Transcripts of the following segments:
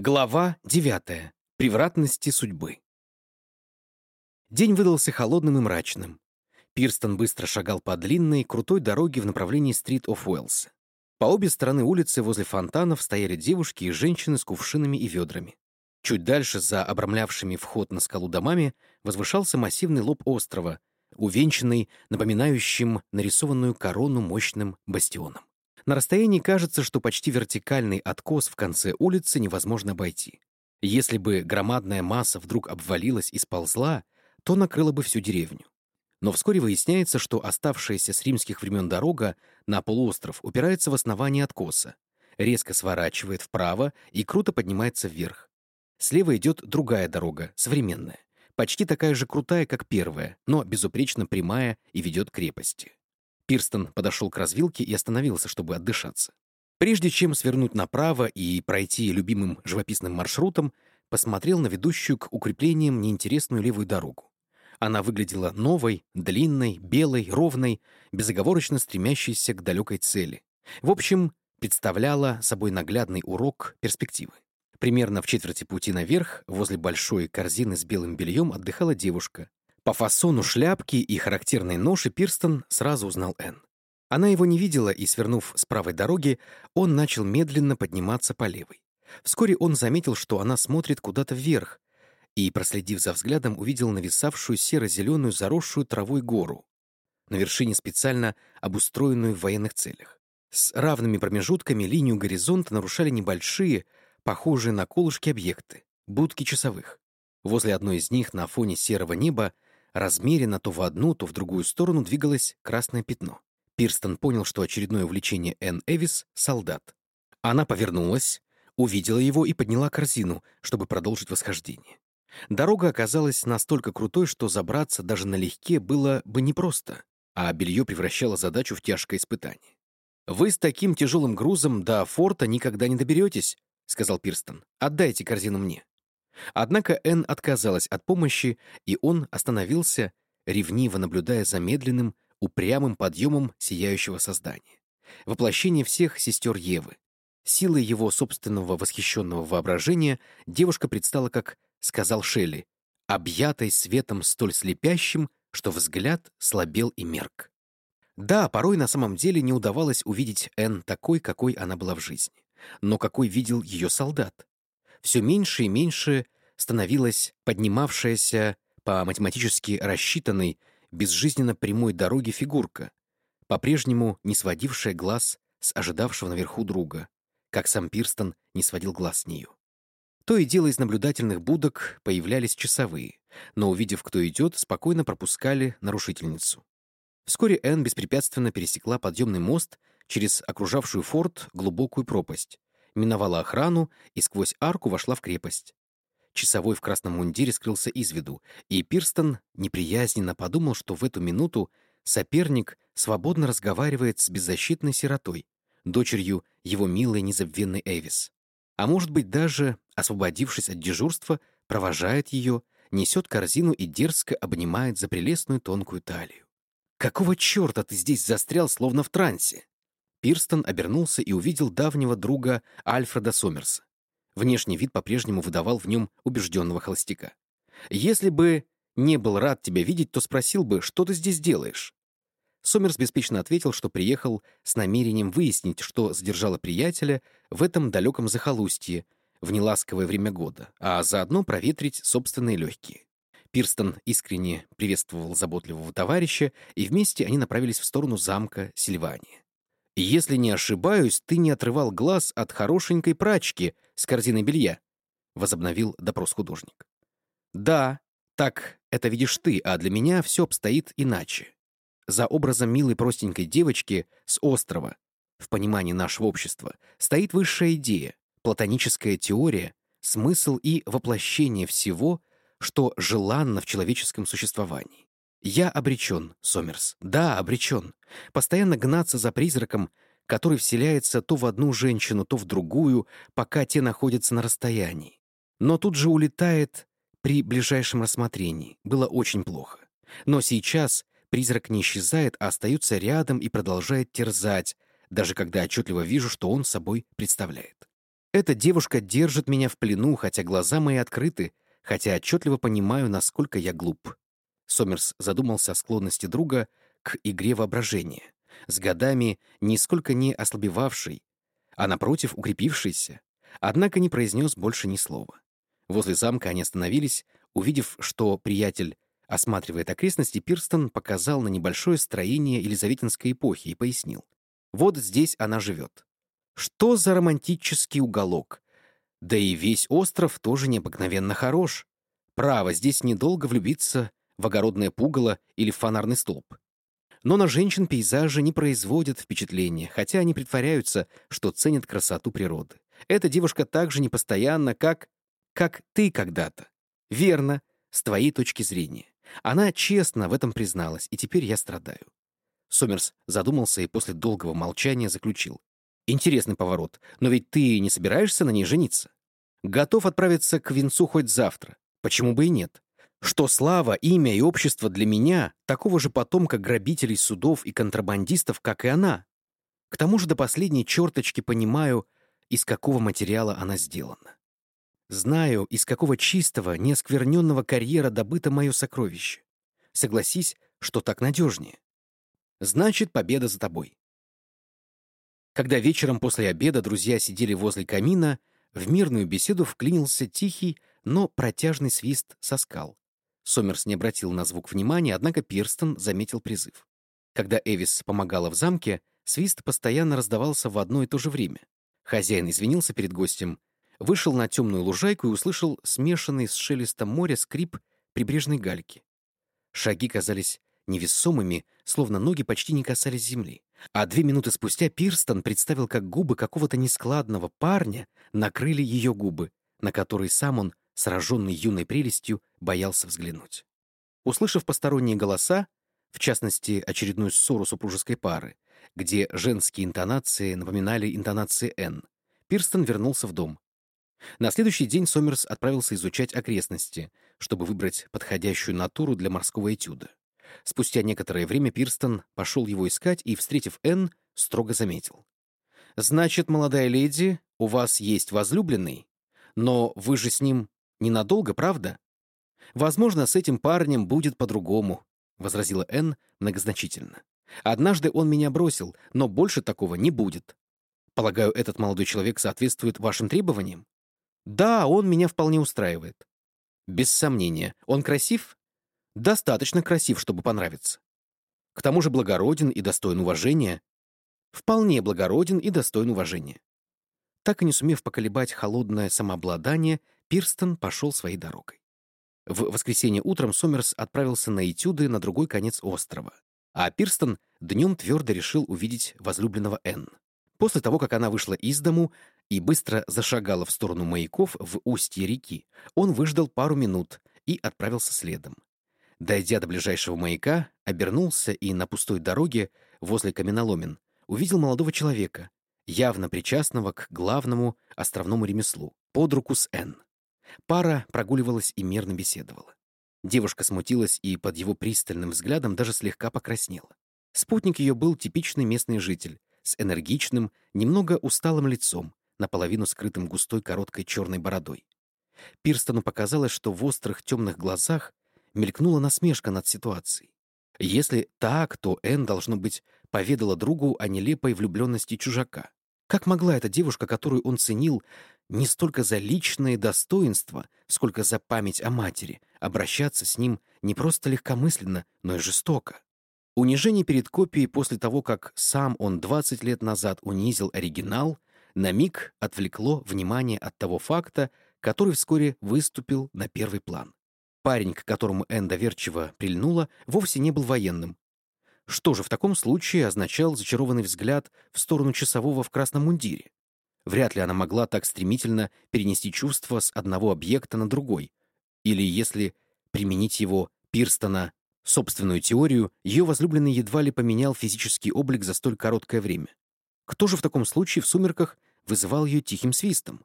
Глава 9. Превратности судьбы. День выдался холодным и мрачным. Пирстон быстро шагал по длинной, крутой дороге в направлении Стрит оф Уэллс. По обе стороны улицы возле фонтанов стояли девушки и женщины с кувшинами и ведрами. Чуть дальше, за обрамлявшими вход на скалу домами, возвышался массивный лоб острова, увенчанный напоминающим нарисованную корону мощным бастионом. На расстоянии кажется, что почти вертикальный откос в конце улицы невозможно обойти. Если бы громадная масса вдруг обвалилась и сползла, то накрыла бы всю деревню. Но вскоре выясняется, что оставшаяся с римских времен дорога на полуостров упирается в основание откоса, резко сворачивает вправо и круто поднимается вверх. Слева идет другая дорога, современная, почти такая же крутая, как первая, но безупречно прямая и ведет к крепости. Пирстон подошел к развилке и остановился, чтобы отдышаться. Прежде чем свернуть направо и пройти любимым живописным маршрутом, посмотрел на ведущую к укреплениям неинтересную левую дорогу. Она выглядела новой, длинной, белой, ровной, безоговорочно стремящейся к далекой цели. В общем, представляла собой наглядный урок перспективы. Примерно в четверти пути наверх, возле большой корзины с белым бельем, отдыхала девушка, по фасону шляпки и характерной ноши Пирстон сразу узнал Энн. Она его не видела, и, свернув с правой дороги, он начал медленно подниматься по левой. Вскоре он заметил, что она смотрит куда-то вверх, и, проследив за взглядом, увидел нависавшую серо-зеленую заросшую травой гору, на вершине специально обустроенную в военных целях. С равными промежутками линию горизонта нарушали небольшие, похожие на колышки объекты, будки часовых. Возле одной из них на фоне серого неба Размеренно то в одну, то в другую сторону двигалось красное пятно. Пирстон понял, что очередное увлечение Энн Эвис — солдат. Она повернулась, увидела его и подняла корзину, чтобы продолжить восхождение. Дорога оказалась настолько крутой, что забраться даже налегке было бы непросто, а белье превращало задачу в тяжкое испытание. «Вы с таким тяжелым грузом до форта никогда не доберетесь», — сказал Пирстон. «Отдайте корзину мне». Однако Энн отказалась от помощи, и он остановился, ревниво наблюдая за медленным, упрямым подъемом сияющего создания. Воплощение всех сестер Евы. Силой его собственного восхищенного воображения девушка предстала, как сказал Шелли, объятой светом столь слепящим, что взгляд слабел и мерк. Да, порой на самом деле не удавалось увидеть Энн такой, какой она была в жизни. Но какой видел ее солдат? Все меньше и меньше становилась поднимавшаяся по математически рассчитанной, безжизненно прямой дороге фигурка, по-прежнему не сводившая глаз с ожидавшего наверху друга, как сам Пирстон не сводил глаз с нее. То и дело из наблюдательных будок появлялись часовые, но, увидев, кто идет, спокойно пропускали нарушительницу. Вскоре Энн беспрепятственно пересекла подъемный мост через окружавшую форт глубокую пропасть, миновала охрану и сквозь арку вошла в крепость. Часовой в красном мундире скрылся из виду, и Пирстон неприязненно подумал, что в эту минуту соперник свободно разговаривает с беззащитной сиротой, дочерью его милой незабвенной Эвис. А может быть, даже, освободившись от дежурства, провожает ее, несет корзину и дерзко обнимает за прелестную тонкую талию. «Какого черта ты здесь застрял, словно в трансе?» Пирстон обернулся и увидел давнего друга Альфреда Сомерса. Внешний вид по-прежнему выдавал в нем убежденного холостяка. «Если бы не был рад тебя видеть, то спросил бы, что ты здесь делаешь?» Сомерс беспечно ответил, что приехал с намерением выяснить, что задержало приятеля в этом далеком захолустье в неласковое время года, а заодно проветрить собственные легкие. Пирстон искренне приветствовал заботливого товарища, и вместе они направились в сторону замка Сильвания. «Если не ошибаюсь, ты не отрывал глаз от хорошенькой прачки с корзиной белья», — возобновил допрос художник. «Да, так это видишь ты, а для меня все обстоит иначе. За образом милой простенькой девочки с острова, в понимании нашего общества, стоит высшая идея, платоническая теория, смысл и воплощение всего, что желанно в человеческом существовании. Я обречен, Сомерс. Да, обречен. Постоянно гнаться за призраком, который вселяется то в одну женщину, то в другую, пока те находятся на расстоянии. Но тут же улетает при ближайшем рассмотрении. Было очень плохо. Но сейчас призрак не исчезает, а остается рядом и продолжает терзать, даже когда отчетливо вижу, что он собой представляет. Эта девушка держит меня в плену, хотя глаза мои открыты, хотя отчетливо понимаю, насколько я глуп. Сомерс задумался о склонности друга к игре воображения, с годами нисколько не ослабевавшей, а, напротив, укрепившейся, однако не произнес больше ни слова. Возле замка они остановились, увидев, что приятель осматривает окрестности, Пирстон показал на небольшое строение Елизаветинской эпохи и пояснил. Вот здесь она живет. Что за романтический уголок? Да и весь остров тоже необыкновенно хорош. Право, здесь недолго влюбиться в огородное пугало или в фонарный столб. Но на женщин пейзажи не производят впечатления, хотя они притворяются, что ценят красоту природы. Эта девушка так же непостоянна, как... как ты когда-то. Верно, с твоей точки зрения. Она честно в этом призналась, и теперь я страдаю. Сомерс задумался и после долгого молчания заключил. Интересный поворот, но ведь ты не собираешься на ней жениться? Готов отправиться к венцу хоть завтра. Почему бы и нет? Что слава, имя и общество для меня такого же потомка грабителей судов и контрабандистов, как и она. К тому же до последней черточки понимаю, из какого материала она сделана. Знаю, из какого чистого, неоскверненного карьера добыто мое сокровище. Согласись, что так надежнее. Значит, победа за тобой. Когда вечером после обеда друзья сидели возле камина, в мирную беседу вклинился тихий, но протяжный свист со скал. Сомерс не обратил на звук внимания, однако Пирстон заметил призыв. Когда Эвис помогала в замке, свист постоянно раздавался в одно и то же время. Хозяин извинился перед гостем, вышел на темную лужайку и услышал смешанный с шелестом моря скрип прибрежной гальки. Шаги казались невесомыми, словно ноги почти не касались земли. А две минуты спустя Пирстон представил, как губы какого-то нескладного парня накрыли ее губы, на которые сам он сраженный юной прелестью, боялся взглянуть. Услышав посторонние голоса, в частности, очередную ссору супружеской пары, где женские интонации напоминали интонации «Н», Пирстон вернулся в дом. На следующий день Сомерс отправился изучать окрестности, чтобы выбрать подходящую натуру для морского этюда. Спустя некоторое время Пирстон пошел его искать и, встретив Н, строго заметил. «Значит, молодая леди, у вас есть возлюбленный, но вы же с ним Ненадолго, правда? Возможно, с этим парнем будет по-другому, возразила Энн многозначительно. Однажды он меня бросил, но больше такого не будет. Полагаю, этот молодой человек соответствует вашим требованиям? Да, он меня вполне устраивает. Без сомнения. Он красив? Достаточно красив, чтобы понравиться. К тому же благороден и достоин уважения. Вполне благороден и достоин уважения. Так и не сумев поколебать холодное самообладание, Пирстон пошел своей дорогой. В воскресенье утром Сомерс отправился на этюды на другой конец острова, а Пирстон днем твердо решил увидеть возлюбленного Энн. После того, как она вышла из дому и быстро зашагала в сторону маяков в устье реки, он выждал пару минут и отправился следом. Дойдя до ближайшего маяка, обернулся и на пустой дороге возле каменоломен увидел молодого человека, явно причастного к главному островному ремеслу, под руку с Энн. Пара прогуливалась и мирно беседовала. Девушка смутилась и под его пристальным взглядом даже слегка покраснела. Спутник ее был типичный местный житель, с энергичным, немного усталым лицом, наполовину скрытым густой короткой черной бородой. Пирстону показалось, что в острых темных глазах мелькнула насмешка над ситуацией. Если так, то Энн, должно быть, поведала другу о нелепой влюбленности чужака. Как могла эта девушка, которую он ценил, не столько за личные достоинства, сколько за память о матери, обращаться с ним не просто легкомысленно, но и жестоко? Унижение перед копией после того, как сам он 20 лет назад унизил оригинал, на миг отвлекло внимание от того факта, который вскоре выступил на первый план. Парень, к которому Энн доверчиво прильнула, вовсе не был военным, что же в таком случае означал зачарованный взгляд в сторону часового в красном мундире? Вряд ли она могла так стремительно перенести чувства с одного объекта на другой. Или, если применить его Пирстона собственную теорию, ее возлюбленный едва ли поменял физический облик за столь короткое время. Кто же в таком случае в сумерках вызывал ее тихим свистом?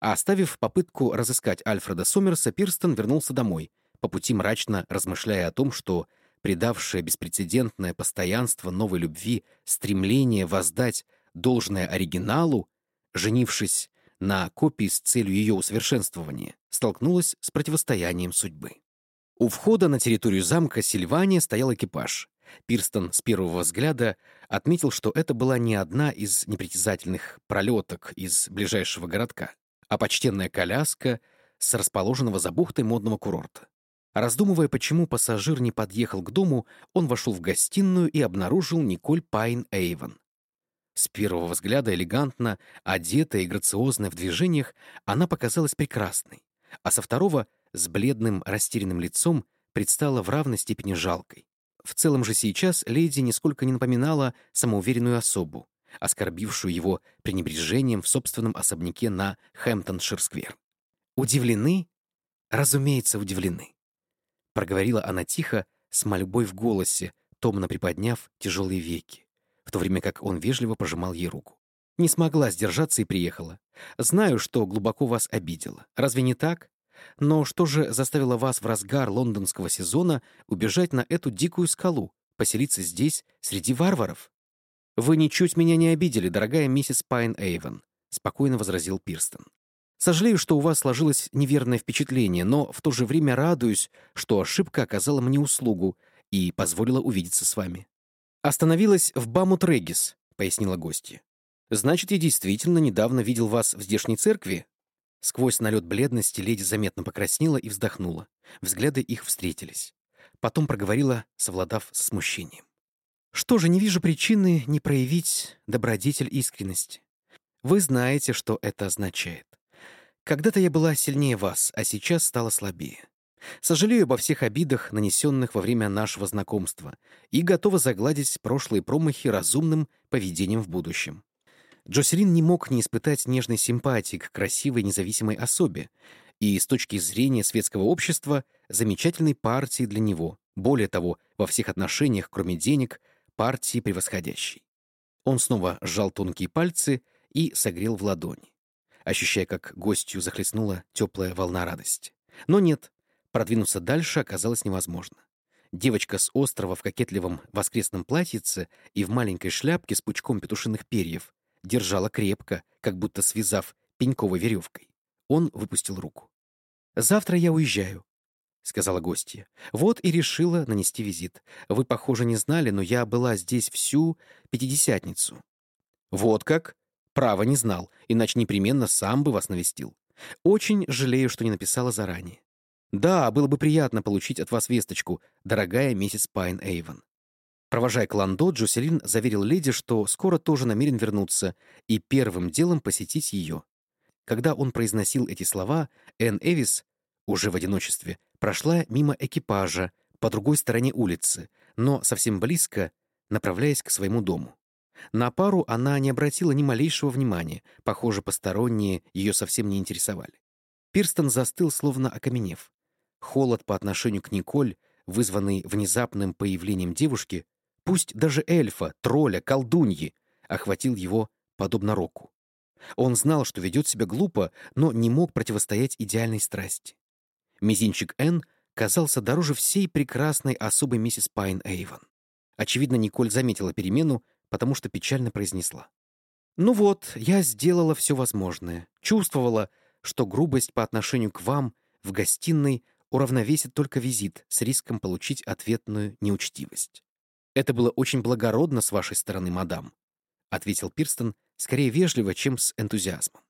А оставив попытку разыскать Альфреда Сомерса, Пирстон вернулся домой, по пути мрачно размышляя о том, что придавшее беспрецедентное постоянство новой любви, стремление воздать должное оригиналу, женившись на копии с целью ее усовершенствования, столкнулась с противостоянием судьбы. У входа на территорию замка Сильвания стоял экипаж. Пирстон с первого взгляда отметил, что это была не одна из непритязательных пролеток из ближайшего городка, а почтенная коляска с расположенного за бухтой модного курорта. Раздумывая, почему пассажир не подъехал к дому, он вошел в гостиную и обнаружил Николь Пайн Эйвен. С первого взгляда элегантно, одетая и грациозная в движениях, она показалась прекрасной, а со второго, с бледным, растерянным лицом, предстала в равной степени жалкой. В целом же сейчас леди нисколько не напоминала самоуверенную особу, оскорбившую его пренебрежением в собственном особняке на Хэмптоншир-сквер. «Удивлены? Разумеется, удивлены», — проговорила она тихо, с мольбой в голосе, томно приподняв тяжелые веки в то время как он вежливо пожимал ей руку. «Не смогла сдержаться и приехала. Знаю, что глубоко вас обидела. Разве не так? Но что же заставило вас в разгар лондонского сезона убежать на эту дикую скалу, поселиться здесь, среди варваров?» «Вы ничуть меня не обидели, дорогая миссис Пайн Эйвен», — спокойно возразил Пирстон. «Сожалею, что у вас сложилось неверное впечатление, но в то же время радуюсь, что ошибка оказала мне услугу и позволила увидеться с вами. «Остановилась в Бамут-Регис», — пояснила гостья. «Значит, я действительно недавно видел вас в здешней церкви?» Сквозь налет бледности леди заметно покраснела и вздохнула. Взгляды их встретились. Потом проговорила, совладав со смущением. «Что же, не вижу причины не проявить добродетель искренности. Вы знаете, что это означает. Когда-то я была сильнее вас, а сейчас стала слабее. Сожалею обо всех обидах, нанесенных во время нашего знакомства, и готова загладить прошлые промахи разумным поведением в будущем. Джоселин не мог не испытать нежной симпатии к красивой независимой особе и, с точки зрения светского общества, замечательной партии для него, более того, во всех отношениях, кроме денег, партии превосходящей. Он снова сжал тонкие пальцы и согрел в ладони, ощущая, как гостью захлестнула теплая волна радости. Но нет, Продвинуться дальше оказалось невозможно. Девочка с острова в кокетливом воскресном платьице и в маленькой шляпке с пучком петушиных перьев держала крепко, как будто связав пеньковой веревкой. Он выпустил руку. «Завтра я уезжаю», — сказала гостья. «Вот и решила нанести визит. Вы, похоже, не знали, но я была здесь всю пятидесятницу». «Вот как?» «Право не знал, иначе непременно сам бы вас навестил. Очень жалею, что не написала заранее. «Да, было бы приятно получить от вас весточку, дорогая миссис Пайн Эйвен». Провожая Кландо, Джоселин заверил леди, что скоро тоже намерен вернуться и первым делом посетить ее. Когда он произносил эти слова, Энн Эвис, уже в одиночестве, прошла мимо экипажа по другой стороне улицы, но совсем близко, направляясь к своему дому. На пару она не обратила ни малейшего внимания, похоже, посторонние ее совсем не интересовали. Пирстон застыл, словно окаменев. Холод по отношению к Николь, вызванный внезапным появлением девушки, пусть даже эльфа, тролля, колдуньи, охватил его подобно року. Он знал, что ведет себя глупо, но не мог противостоять идеальной страсти. Мизинчик Н казался дороже всей прекрасной особой миссис Пайн Эйвен. Очевидно, Николь заметила перемену, потому что печально произнесла. «Ну вот, я сделала все возможное. Чувствовала, что грубость по отношению к вам в гостиной уравновесит только визит с риском получить ответную неучтивость. «Это было очень благородно с вашей стороны, мадам», — ответил Пирстон, скорее вежливо, чем с энтузиазмом.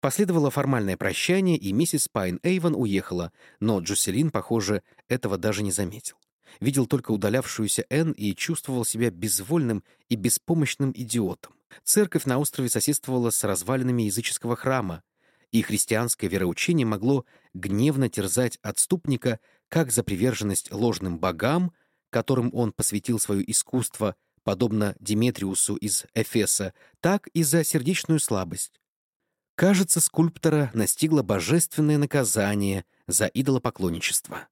Последовало формальное прощание, и миссис Пайн Эйвен уехала, но Джуселин, похоже, этого даже не заметил. Видел только удалявшуюся Энн и чувствовал себя безвольным и беспомощным идиотом. Церковь на острове соседствовала с развалинами языческого храма, и христианское вероучение могло гневно терзать отступника как за приверженность ложным богам, которым он посвятил свое искусство, подобно Диметриусу из Эфеса, так и за сердечную слабость. Кажется, скульптора настигло божественное наказание за идолопоклонничество.